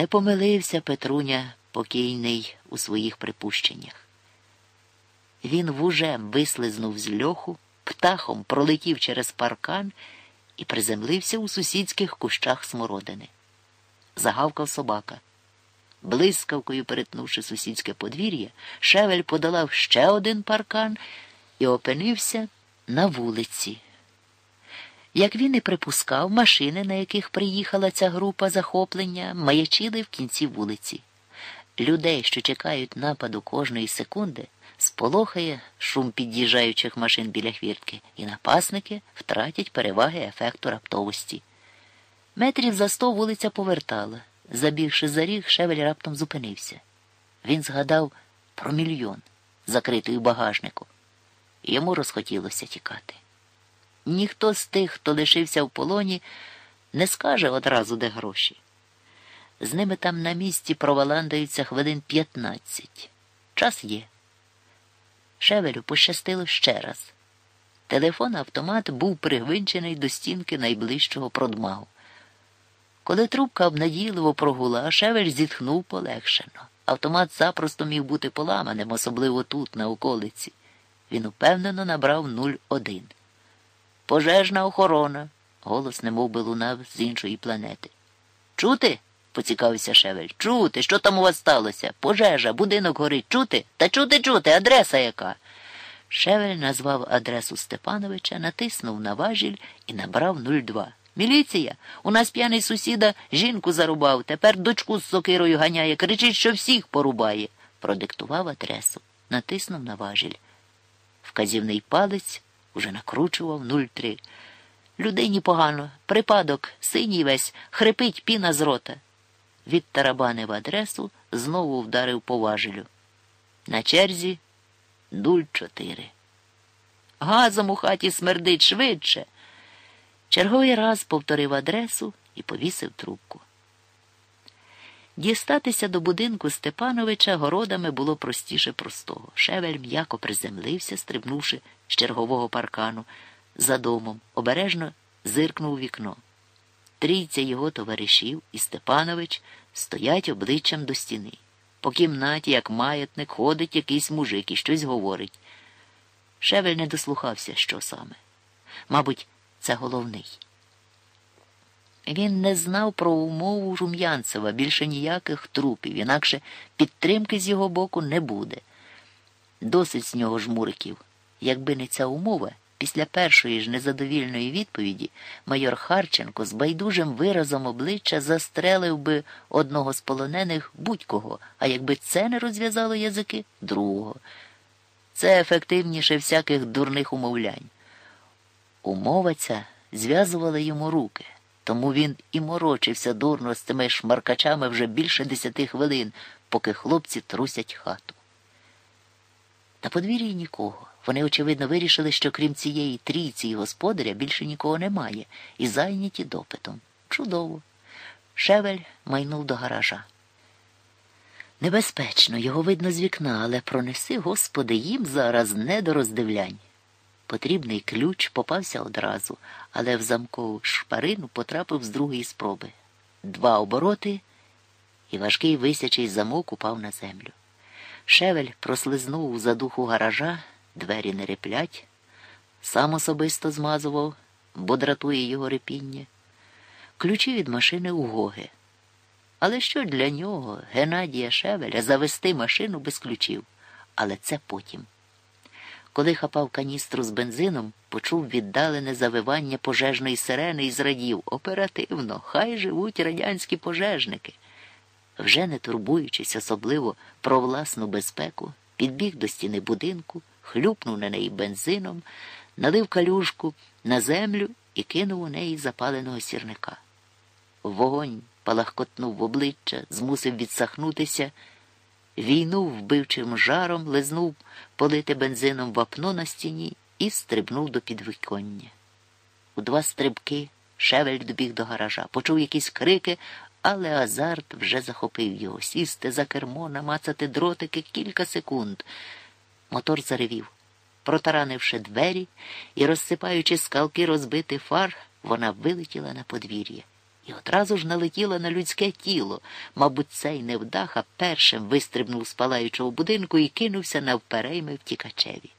Не помилився Петруня покійний у своїх припущеннях. Він вужем вислизнув з льоху, птахом пролетів через паркан і приземлився у сусідських кущах смородини. Загавкав собака. Блискавкою перетнувши сусідське подвір'я, шевель подолав ще один паркан і опинився на вулиці. Як він і припускав, машини, на яких приїхала ця група захоплення, маячили в кінці вулиці. Людей, що чекають нападу кожної секунди, сполохає шум під'їжджаючих машин біля хвіртки, і напасники втратять переваги ефекту раптовості. Метрів за сто вулиця повертала. Забігши за ріг, шевель раптом зупинився. Він згадав про мільйон, закритий у багажнику. Йому розхотілося тікати. Ніхто з тих, хто лишився в полоні, не скаже одразу, де гроші. З ними там на місці проваландаються хвилин п'ятнадцять. Час є. Шевелю пощастило ще раз. Телефон автомат був пригвинчений до стінки найближчого продмагу. Коли трубка обнадійливо прогула, шевель зітхнув полегшено. Автомат запросто міг бути поламаним, особливо тут, на околиці. Він упевнено набрав 01. Пожежна охорона. Голос немов би лунав з іншої планети. Чути? поцікавився шевель. Чути, що там у вас сталося? Пожежа, будинок горить. Чути? Та чути, чути, адреса яка? Шевель назвав адресу Степановича, натиснув на важіль і набрав 02. Міліція, у нас п'яний сусіда жінку зарубав, тепер дочку з сокирою ганяє, кричить, що всіх порубає. Продиктував адресу, натиснув на важіль. Вказівний палець уже накручував 03. Людині погано, припадок, синій весь, хрипить піна з рота. Відтарабанив адресу, знову вдарив по важелю. На черзі 04. Газом у хаті смердить швидше. Черговий раз повторив адресу і повісив трубку. Дістатися до будинку Степановича городами було простіше простого. Шевель м'яко приземлився, стрибнувши з чергового паркану. За домом обережно зиркнув вікно. Трійця його товаришів і Степанович стоять обличчям до стіни. По кімнаті, як маятник, ходить якийсь мужик і щось говорить. Шевель не дослухався, що саме. Мабуть, це головний. Він не знав про умову Жум'янцева більше ніяких трупів, інакше підтримки з його боку не буде. Досить з нього жмуриків. Якби не ця умова, після першої ж незадовільної відповіді майор Харченко з байдужим виразом обличчя застрелив би одного з полонених будь-кого, а якби це не розв'язало язики другого. Це ефективніше всяких дурних умовлянь. Умова ця зв'язувала йому руки, тому він і морочився дурно з цими шмаркачами вже більше десяти хвилин, поки хлопці трусять хату. На подвір'ї нікого. Вони, очевидно, вирішили, що крім цієї трійці і господаря більше нікого немає, і зайняті допитом. Чудово. Шевель майнув до гаража. Небезпечно, його видно з вікна, але пронеси, господи, їм зараз не до роздивлянь. Потрібний ключ попався одразу, але в замкову шпарину потрапив з другої спроби. Два обороти, і важкий висячий замок упав на землю. Шевель прослизнув у задуху гаража, двері не реплять, сам особисто змазував, бо дратує його репіння. Ключі від машини у Гоги. Але що для нього, Геннадія Шевеля, завести машину без ключів? Але це потім. Коли хапав каністру з бензином, почув віддалене завивання пожежної сирени і зрадів оперативно, хай живуть радянські пожежники. Вже не турбуючись особливо про власну безпеку, підбіг до стіни будинку, хлюпнув на неї бензином, налив калюшку на землю і кинув у неї запаленого сірника. Вогонь палахкотнув в обличчя, змусив відсахнутися. Війнув вбивчим жаром, лизнув полити бензином вапно на стіні і стрибнув до підвіконня. У два стрибки шевель добіг до гаража, почув якісь крики, але азарт вже захопив його сісти за кермо, намацати дротики кілька секунд. Мотор заревів. Протаранивши двері і розсипаючи скалки розбитий фар, вона вилетіла на подвір'я. І одразу ж налетіла на людське тіло. Мабуть, цей невдаха першим вистрибнув з палаючого будинку і кинувся навперейми втікачеві.